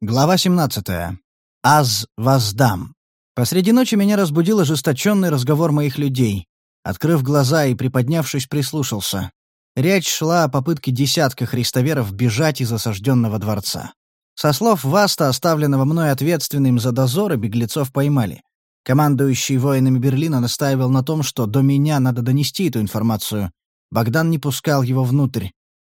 Глава 17. Аз воздам. Посреди ночи меня разбудил ожесточенный разговор моих людей. Открыв глаза и приподнявшись, прислушался. Речь шла о попытке десятка христоверов бежать из осажденного дворца. Со слов Васта, оставленного мной ответственным за дозоры, беглецов поймали. Командующий воинами Берлина настаивал на том, что до меня надо донести эту информацию. Богдан не пускал его внутрь.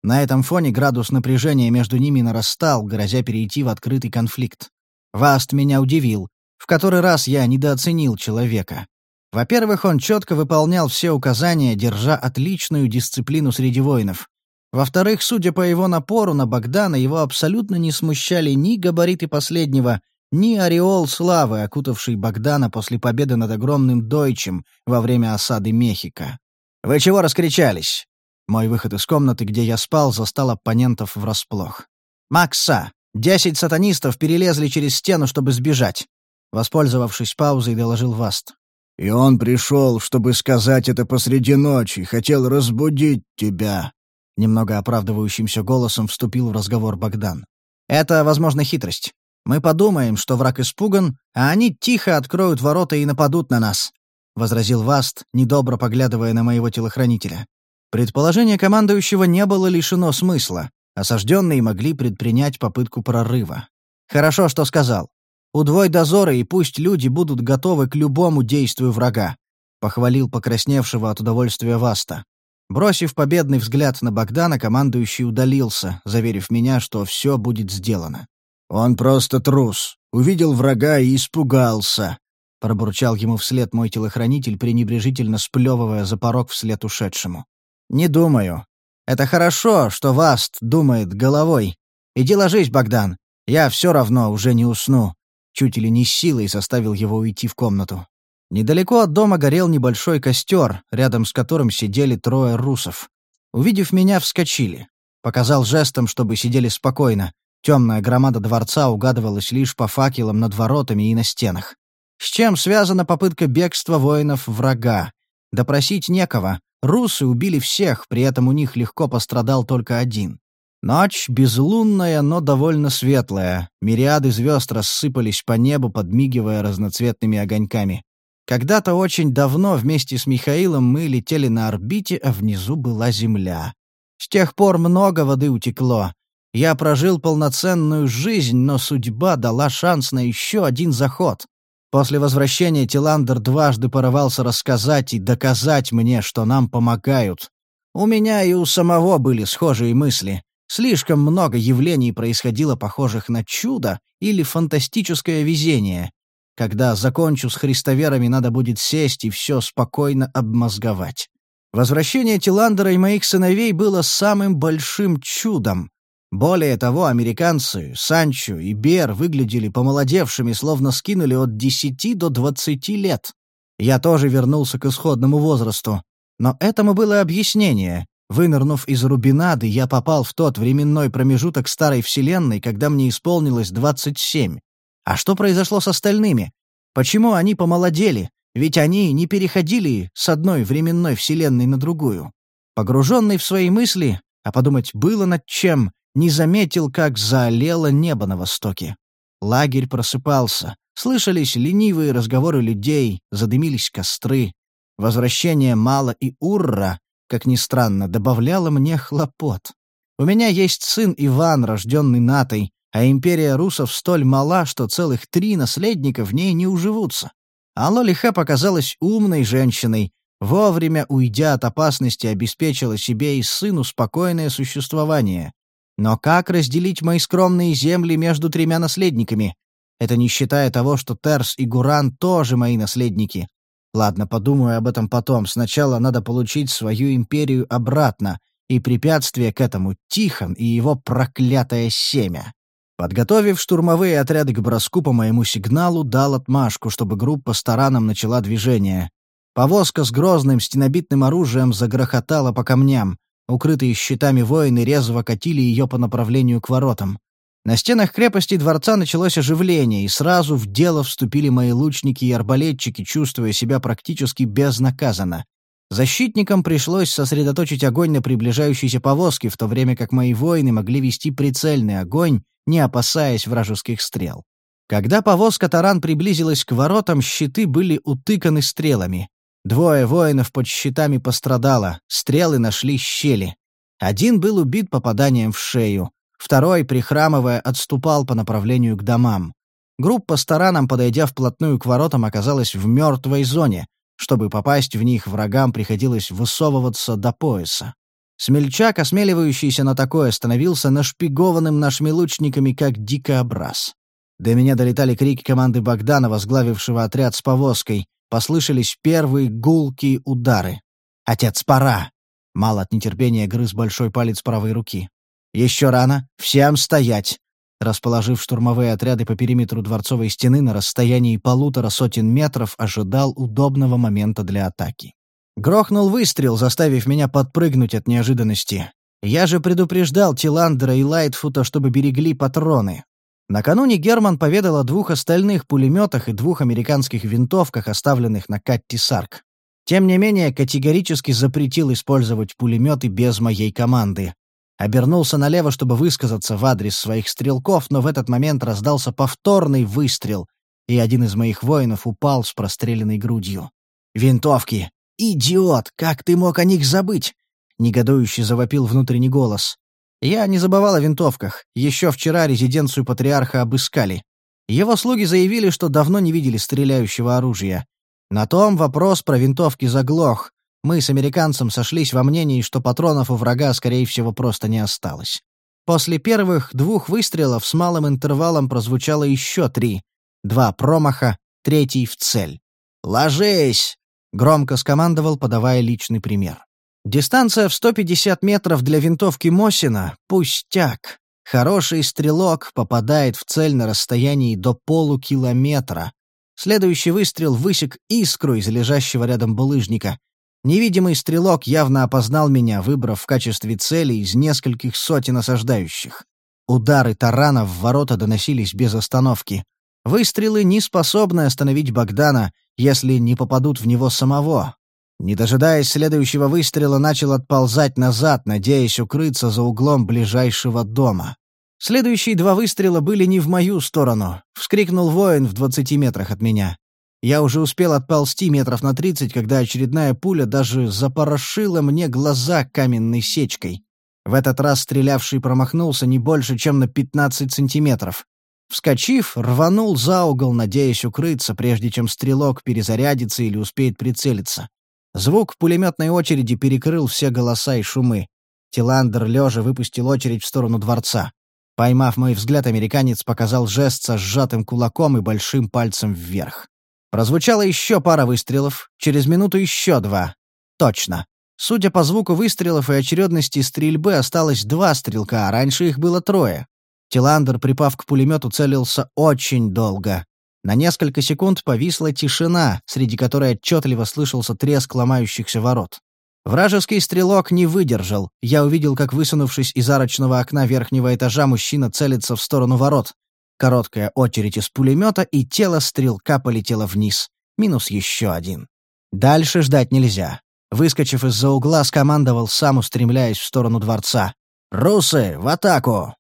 На этом фоне градус напряжения между ними нарастал, грозя перейти в открытый конфликт. Васт меня удивил. В который раз я недооценил человека. Во-первых, он четко выполнял все указания, держа отличную дисциплину среди воинов. Во-вторых, судя по его напору на Богдана, его абсолютно не смущали ни габариты последнего, ни ореол славы, окутавший Богдана после победы над огромным Дойчем во время осады Мехико. «Вы чего раскричались?» Мой выход из комнаты, где я спал, застал оппонентов врасплох. «Макса! Десять сатанистов перелезли через стену, чтобы сбежать!» Воспользовавшись паузой, доложил Васт. «И он пришел, чтобы сказать это посреди ночи, хотел разбудить тебя!» Немного оправдывающимся голосом вступил в разговор Богдан. «Это, возможно, хитрость. Мы подумаем, что враг испуган, а они тихо откроют ворота и нападут на нас», — возразил Васт, недобро поглядывая на моего телохранителя. Предположение командующего не было лишено смысла. Осажденные могли предпринять попытку прорыва. «Хорошо, что сказал. Удвой дозоры, и пусть люди будут готовы к любому действию врага», — похвалил покрасневшего от удовольствия Васта. Бросив победный взгляд на Богдана, командующий удалился, заверив меня, что все будет сделано. «Он просто трус. Увидел врага и испугался», — пробурчал ему вслед мой телохранитель, пренебрежительно сплевывая за порог вслед ушедшему. «Не думаю. Это хорошо, что Васт думает головой. Иди ложись, Богдан. Я все равно уже не усну». Чуть или не силой заставил его уйти в комнату. Недалеко от дома горел небольшой костер, рядом с которым сидели трое русов. Увидев меня, вскочили. Показал жестом, чтобы сидели спокойно. Темная громада дворца угадывалась лишь по факелам над воротами и на стенах. С чем связана попытка бегства воинов врага? Допросить некого. Русы убили всех, при этом у них легко пострадал только один. Ночь безлунная, но довольно светлая. Мириады звезд рассыпались по небу, подмигивая разноцветными огоньками. Когда-то очень давно вместе с Михаилом мы летели на орбите, а внизу была Земля. С тех пор много воды утекло. Я прожил полноценную жизнь, но судьба дала шанс на еще один заход. После возвращения Тиландер дважды порывался рассказать и доказать мне, что нам помогают. У меня и у самого были схожие мысли. Слишком много явлений происходило похожих на чудо или фантастическое везение. Когда закончу с христоверами, надо будет сесть и все спокойно обмозговать. Возвращение Тиландера и моих сыновей было самым большим чудом. Более того, американцы, Санчо и Бер выглядели помолодевшими, словно скинули от десяти до двадцати лет. Я тоже вернулся к исходному возрасту. Но этому было объяснение. Вынырнув из Рубинады, я попал в тот временной промежуток старой вселенной, когда мне исполнилось двадцать семь. А что произошло с остальными? Почему они помолодели? Ведь они не переходили с одной временной вселенной на другую. Погруженный в свои мысли, а подумать было над чем, не заметил, как заолело небо на востоке. Лагерь просыпался. Слышались ленивые разговоры людей, задымились костры. Возвращение Мала и Урра, как ни странно, добавляло мне хлопот. У меня есть сын Иван, рожденный Натой, а империя русов столь мала, что целых три наследника в ней не уживутся. А Лолиха показалась умной женщиной, вовремя уйдя от опасности, обеспечила себе и сыну спокойное существование. Но как разделить мои скромные земли между тремя наследниками? Это не считая того, что Терс и Гуран тоже мои наследники. Ладно, подумаю об этом потом. Сначала надо получить свою империю обратно, и препятствие к этому — Тихон и его проклятое семя. Подготовив штурмовые отряды к броску по моему сигналу, дал отмашку, чтобы группа с тараном начала движение. Повозка с грозным стенобитным оружием загрохотала по камням. Укрытые щитами воины резво катили ее по направлению к воротам. На стенах крепости дворца началось оживление, и сразу в дело вступили мои лучники и арбалетчики, чувствуя себя практически безнаказанно. Защитникам пришлось сосредоточить огонь на приближающейся повозке, в то время как мои воины могли вести прицельный огонь, не опасаясь вражеских стрел. Когда повозка таран приблизилась к воротам, щиты были утыканы стрелами. Двое воинов под щитами пострадало, стрелы нашли щели. Один был убит попаданием в шею, второй, прихрамывая, отступал по направлению к домам. Группа с тараном, подойдя вплотную к воротам, оказалась в мертвой зоне. Чтобы попасть в них, врагам приходилось высовываться до пояса. Смельчак, осмеливающийся на такое, становился нашпигованным нашими лучниками, как дикообраз. До меня долетали крики команды Богдана, возглавившего отряд с повозкой. Послышались первые гулкие удары. «Отец, пора!» Мало от нетерпения грыз большой палец правой руки. «Еще рано. Всем стоять!» Расположив штурмовые отряды по периметру дворцовой стены на расстоянии полутора сотен метров, ожидал удобного момента для атаки. Грохнул выстрел, заставив меня подпрыгнуть от неожиданности. Я же предупреждал Тиландера и Лайтфута, чтобы берегли патроны. Накануне Герман поведал о двух остальных пулеметах и двух американских винтовках, оставленных на Катти Сарк. Тем не менее, категорически запретил использовать пулеметы без моей команды. Обернулся налево, чтобы высказаться в адрес своих стрелков, но в этот момент раздался повторный выстрел, и один из моих воинов упал с простреленной грудью. «Винтовки! Идиот! Как ты мог о них забыть?» — негодующе завопил внутренний голос. Я не забывал о винтовках. Еще вчера резиденцию патриарха обыскали. Его слуги заявили, что давно не видели стреляющего оружия. На том вопрос про винтовки заглох. Мы с американцем сошлись во мнении, что патронов у врага, скорее всего, просто не осталось. После первых двух выстрелов с малым интервалом прозвучало еще три. Два промаха, третий в цель. «Ложись!» — громко скомандовал, подавая личный пример. Дистанция в 150 метров для винтовки Мосина — пустяк. Хороший стрелок попадает в цель на расстоянии до полукилометра. Следующий выстрел высек искру из лежащего рядом булыжника. Невидимый стрелок явно опознал меня, выбрав в качестве цели из нескольких сотен осаждающих. Удары тарана в ворота доносились без остановки. Выстрелы не способны остановить Богдана, если не попадут в него самого. Не дожидаясь следующего выстрела, начал отползать назад, надеясь укрыться за углом ближайшего дома. Следующие два выстрела были не в мою сторону. Вскрикнул воин в двадцати метрах от меня. Я уже успел отползти метров на тридцать, когда очередная пуля даже запорошила мне глаза каменной сечкой. В этот раз стрелявший промахнулся не больше, чем на пятнадцать сантиметров. Вскочив, рванул за угол, надеясь укрыться, прежде чем стрелок перезарядится или успеет прицелиться. Звук пулеметной очереди перекрыл все голоса и шумы. Тиландер лежа выпустил очередь в сторону дворца. Поймав мой взгляд, американец показал жест со сжатым кулаком и большим пальцем вверх. Прозвучало еще пара выстрелов, через минуту еще два. Точно. Судя по звуку выстрелов и очередности стрельбы, осталось два стрелка, а раньше их было трое. Тиландер, припав к пулемету, целился очень долго. На несколько секунд повисла тишина, среди которой отчетливо слышался треск ломающихся ворот. Вражеский стрелок не выдержал. Я увидел, как, высунувшись из арочного окна верхнего этажа, мужчина целится в сторону ворот. Короткая очередь из пулемета, и тело стрелка полетело вниз. Минус еще один. Дальше ждать нельзя. Выскочив из-за угла, скомандовал, сам устремляясь в сторону дворца. «Русы, в атаку!»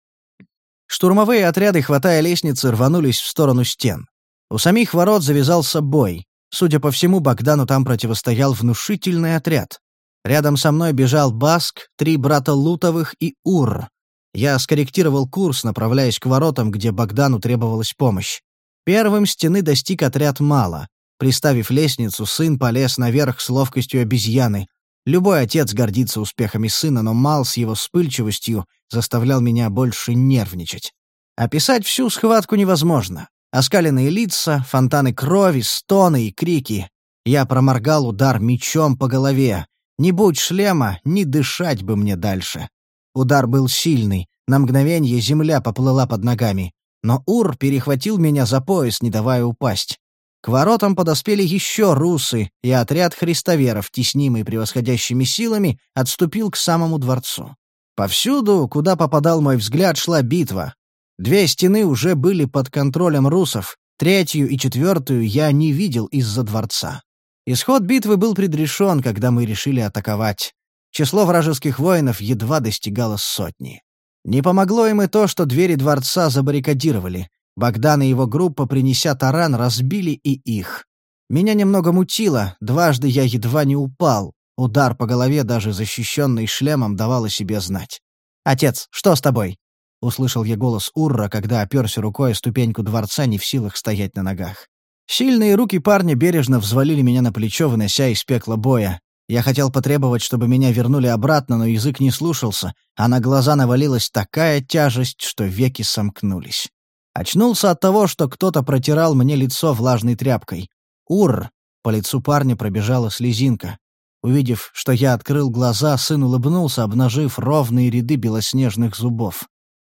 Штурмовые отряды, хватая лестницы, рванулись в сторону стен. У самих ворот завязался бой. Судя по всему, Богдану там противостоял внушительный отряд. Рядом со мной бежал Баск, три брата Лутовых и Ур. Я скорректировал курс, направляясь к воротам, где Богдану требовалась помощь. Первым стены достиг отряд мало. Приставив лестницу, сын полез наверх с ловкостью обезьяны. Любой отец гордится успехами сына, но Мал с его вспыльчивостью заставлял меня больше нервничать. Описать всю схватку невозможно. Оскаленные лица, фонтаны крови, стоны и крики. Я проморгал удар мечом по голове. Не будь шлема, не дышать бы мне дальше. Удар был сильный, на мгновение земля поплыла под ногами. Но Ур перехватил меня за пояс, не давая упасть. К воротам подоспели еще русы, и отряд христоверов, теснимый превосходящими силами, отступил к самому дворцу. Повсюду, куда попадал мой взгляд, шла битва. Две стены уже были под контролем русов, третью и четвертую я не видел из-за дворца. Исход битвы был предрешен, когда мы решили атаковать. Число вражеских воинов едва достигало сотни. Не помогло им и то, что двери дворца забаррикадировали. Богдан и его группа, принеся таран, разбили и их. Меня немного мутило, дважды я едва не упал. Удар по голове, даже защищенный шлемом, давал о себе знать. «Отец, что с тобой?» Услышал я голос Урра, когда оперся рукой о ступеньку дворца, не в силах стоять на ногах. Сильные руки парня бережно взвалили меня на плечо, вынося из пекла боя. Я хотел потребовать, чтобы меня вернули обратно, но язык не слушался, а на глаза навалилась такая тяжесть, что веки сомкнулись. Очнулся от того, что кто-то протирал мне лицо влажной тряпкой. «Ур!» — по лицу парня пробежала слезинка. Увидев, что я открыл глаза, сын улыбнулся, обнажив ровные ряды белоснежных зубов.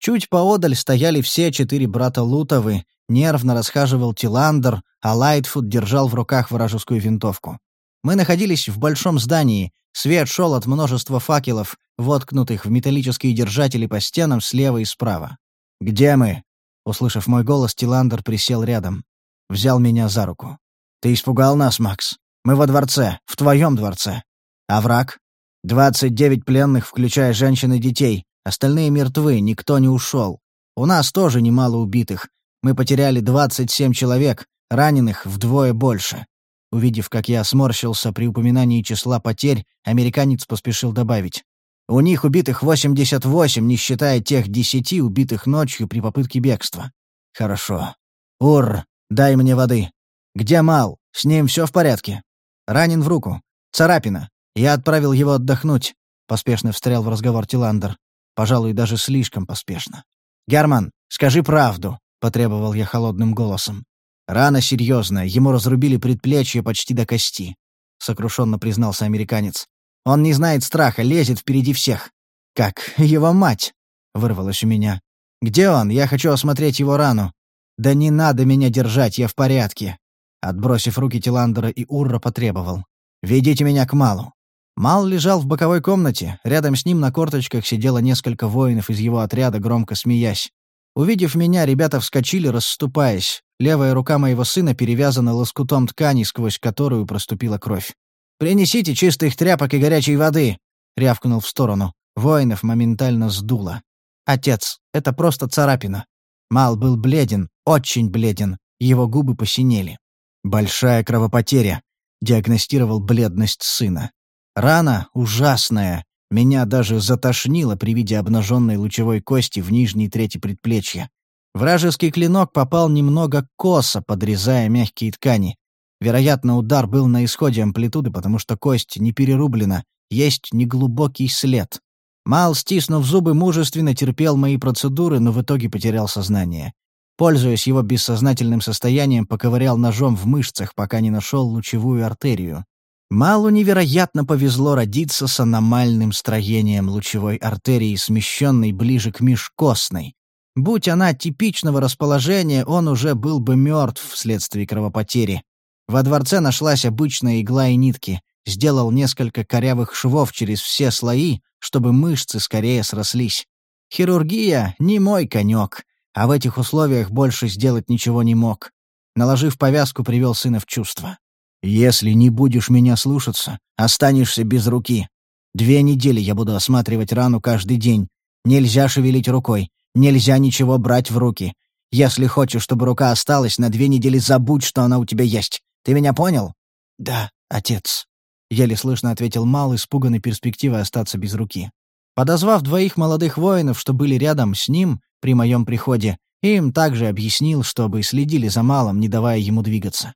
Чуть поодаль стояли все четыре брата Лутовы, нервно расхаживал Тиландер, а Лайтфуд держал в руках вражескую винтовку. Мы находились в большом здании, свет шел от множества факелов, воткнутых в металлические держатели по стенам слева и справа. «Где мы?» Услышав мой голос, Тиландер присел рядом. Взял меня за руку. «Ты испугал нас, Макс. Мы во дворце, в твоем дворце. А враг? Двадцать девять пленных, включая женщин и детей. Остальные мертвы, никто не ушел. У нас тоже немало убитых. Мы потеряли двадцать семь человек, раненых вдвое больше. Увидев, как я сморщился при упоминании числа потерь, американец поспешил добавить. «У них убитых 88, не считая тех десяти, убитых ночью при попытке бегства». «Хорошо. Ур, дай мне воды. Где Мал? С ним все в порядке?» «Ранен в руку. Царапина. Я отправил его отдохнуть», — поспешно встрял в разговор Тиландер. Пожалуй, даже слишком поспешно. «Герман, скажи правду», — потребовал я холодным голосом. Рана серьезная, ему разрубили предплечье почти до кости», — сокрушенно признался американец. «Он не знает страха, лезет впереди всех». «Как его мать?» — вырвалось у меня. «Где он? Я хочу осмотреть его рану». «Да не надо меня держать, я в порядке». Отбросив руки Тиландера и Урра, потребовал. «Ведите меня к Малу». Мал лежал в боковой комнате, рядом с ним на корточках сидело несколько воинов из его отряда, громко смеясь. Увидев меня, ребята вскочили, расступаясь. Левая рука моего сына перевязана лоскутом ткани, сквозь которую проступила кровь. «Принесите чистых тряпок и горячей воды!» — рявкнул в сторону. Воинов моментально сдуло. «Отец, это просто царапина». Мал был бледен, очень бледен, его губы посинели. «Большая кровопотеря», — диагностировал бледность сына. «Рана ужасная, меня даже затошнило при виде обнаженной лучевой кости в нижней трети предплечья. Вражеский клинок попал немного косо, подрезая мягкие ткани. Вероятно, удар был на исходе амплитуды, потому что кость не перерублена, есть неглубокий след. Мал, стиснув зубы, мужественно терпел мои процедуры, но в итоге потерял сознание. Пользуясь его бессознательным состоянием, поковырял ножом в мышцах, пока не нашел лучевую артерию. Малу невероятно повезло родиться с аномальным строением лучевой артерии, смещенной ближе к межкостной. Будь она типичного расположения, он уже был бы мертв вследствие кровопотери. Во дворце нашлась обычная игла и нитки. Сделал несколько корявых швов через все слои, чтобы мышцы скорее срослись. Хирургия — не мой конек, а в этих условиях больше сделать ничего не мог. Наложив повязку, привел сына в чувство. Если не будешь меня слушаться, останешься без руки. Две недели я буду осматривать рану каждый день. Нельзя шевелить рукой, нельзя ничего брать в руки. Если хочешь, чтобы рука осталась, на две недели забудь, что она у тебя есть. Ты меня понял? Да, отец. Еле слышно ответил Мал, испуганный перспективой остаться без руки. Подозвав двоих молодых воинов, что были рядом с ним при моем приходе, им также объяснил, чтобы следили за Малом, не давая ему двигаться.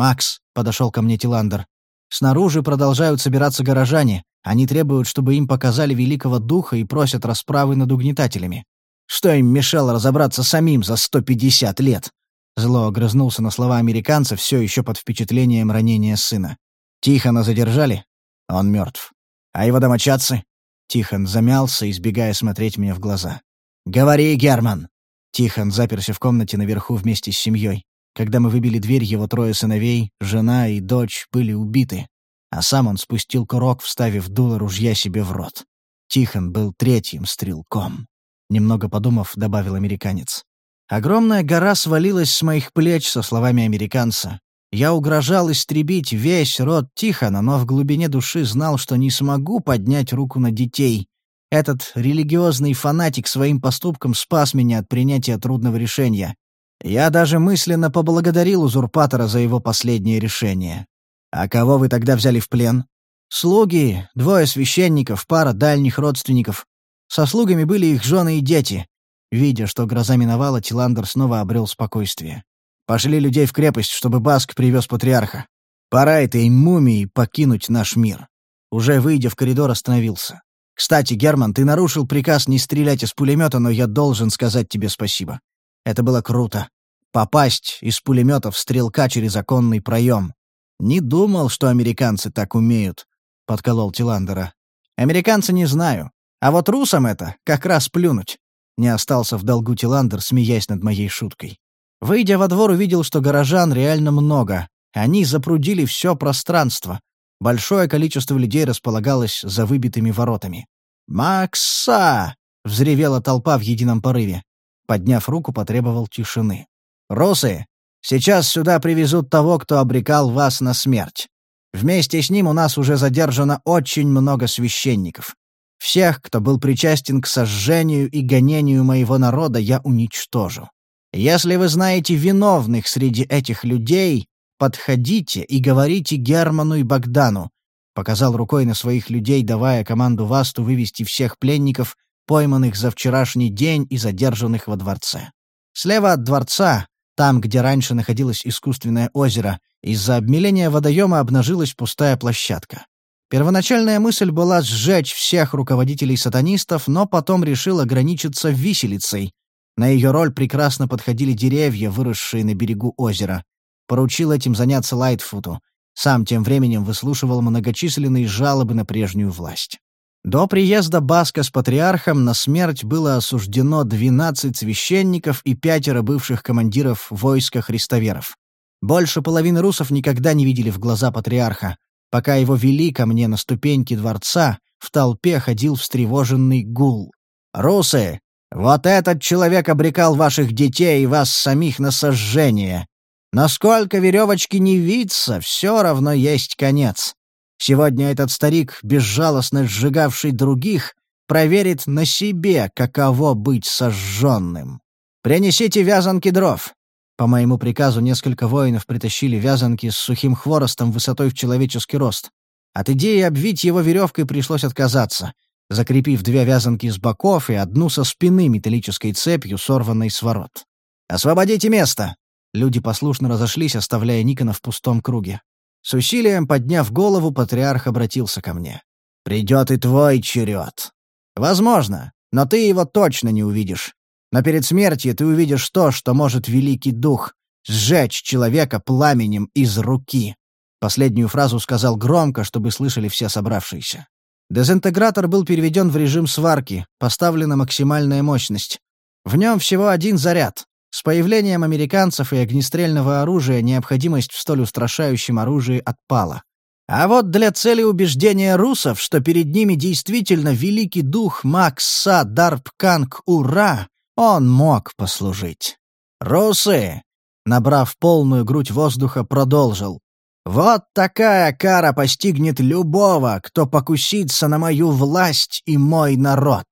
«Макс», — подошел ко мне Тиландер, — «снаружи продолжают собираться горожане. Они требуют, чтобы им показали великого духа и просят расправы над угнетателями. Что им мешало разобраться самим за 150 лет?» Зло огрызнулся на слова американца, все еще под впечатлением ранения сына. «Тихона задержали? Он мертв. А его домочадцы?» Тихон замялся, избегая смотреть мне в глаза. «Говори, Герман!» Тихон заперся в комнате наверху вместе с семьей. Когда мы выбили дверь, его трое сыновей, жена и дочь были убиты, а сам он спустил курок, вставив дуло ружья себе в рот. Тихон был третьим стрелком. Немного подумав, добавил американец. Огромная гора свалилась с моих плеч со словами американца. Я угрожал истребить весь род Тихона, но в глубине души знал, что не смогу поднять руку на детей. Этот религиозный фанатик своим поступком спас меня от принятия трудного решения. Я даже мысленно поблагодарил узурпатора за его последнее решение. А кого вы тогда взяли в плен? Слуги, двое священников, пара дальних родственников. Со слугами были их жены и дети. Видя, что гроза миновала, Тиландер снова обрел спокойствие. Пошли людей в крепость, чтобы Баск привез патриарха. Пора этой мумии покинуть наш мир. Уже выйдя в коридор, остановился. Кстати, Герман, ты нарушил приказ не стрелять из пулемета, но я должен сказать тебе спасибо. Это было круто. Попасть из пулемета в стрелка через оконный проем. Не думал, что американцы так умеют, — подколол Тиландера. Американцы не знаю. А вот русам это как раз плюнуть. Не остался в долгу Тиландер, смеясь над моей шуткой. Выйдя во двор, увидел, что горожан реально много. Они запрудили все пространство. Большое количество людей располагалось за выбитыми воротами. «Макса!» — взревела толпа в едином порыве. Подняв руку, потребовал тишины. «Русы, сейчас сюда привезут того, кто обрекал вас на смерть. Вместе с ним у нас уже задержано очень много священников. Всех, кто был причастен к сожжению и гонению моего народа, я уничтожу. Если вы знаете виновных среди этих людей, подходите и говорите Герману и Богдану», — показал рукой на своих людей, давая команду Васту вывести всех пленников, пойманных за вчерашний день и задержанных во дворце. Слева от дворца, там, где раньше находилось искусственное озеро, из-за обмеления водоема обнажилась пустая площадка. Первоначальная мысль была сжечь всех руководителей сатанистов, но потом решил ограничиться виселицей, на ее роль прекрасно подходили деревья, выросшие на берегу озера. Поручил этим заняться Лайтфуту. Сам тем временем выслушивал многочисленные жалобы на прежнюю власть. До приезда Баска с патриархом на смерть было осуждено 12 священников и пятеро бывших командиров войска христоверов. Больше половины русов никогда не видели в глаза патриарха. Пока его вели ко мне на ступеньки дворца, в толпе ходил встревоженный гул. «Русы, вот этот человек обрекал ваших детей и вас самих на сожжение. Насколько веревочки не виться, все равно есть конец. Сегодня этот старик, безжалостно сжигавший других, проверит на себе, каково быть сожженным. Принесите вязанки дров. По моему приказу несколько воинов притащили вязанки с сухим хворостом высотой в человеческий рост. От идеи обвить его веревкой пришлось отказаться — закрепив две вязанки с боков и одну со спины металлической цепью, сорванной с ворот. «Освободите место!» Люди послушно разошлись, оставляя Никона в пустом круге. С усилием подняв голову, патриарх обратился ко мне. «Придет и твой черед. Возможно, но ты его точно не увидишь. Но перед смертью ты увидишь то, что может Великий Дух — сжечь человека пламенем из руки». Последнюю фразу сказал громко, чтобы слышали все собравшиеся. Дезинтегратор был переведен в режим сварки, поставлена максимальная мощность. В нем всего один заряд. С появлением американцев и огнестрельного оружия необходимость в столь устрашающем оружии отпала. А вот для цели убеждения русов, что перед ними действительно великий дух Макса Дарпканг Ура, он мог послужить. «Русы!» — набрав полную грудь воздуха, продолжил. Вот такая кара постигнет любого, кто покусится на мою власть и мой народ.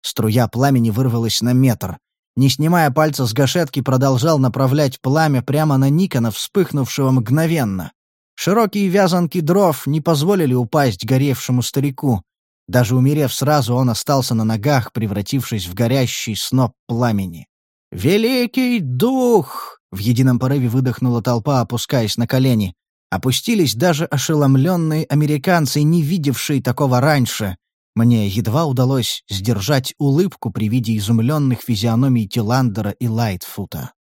Струя пламени вырвалась на метр. Не снимая пальца с гашетки, продолжал направлять пламя прямо на Никона, вспыхнувшего мгновенно. Широкие вязанки дров не позволили упасть горевшему старику. Даже умерев сразу, он остался на ногах, превратившись в горящий сноп пламени. «Великий дух!» — в едином порыве выдохнула толпа, опускаясь на колени. Опустились даже ошеломленные американцы, не видевшие такого раньше. Мне едва удалось сдержать улыбку при виде изумленных физиономий Тиландера и Лайтфута.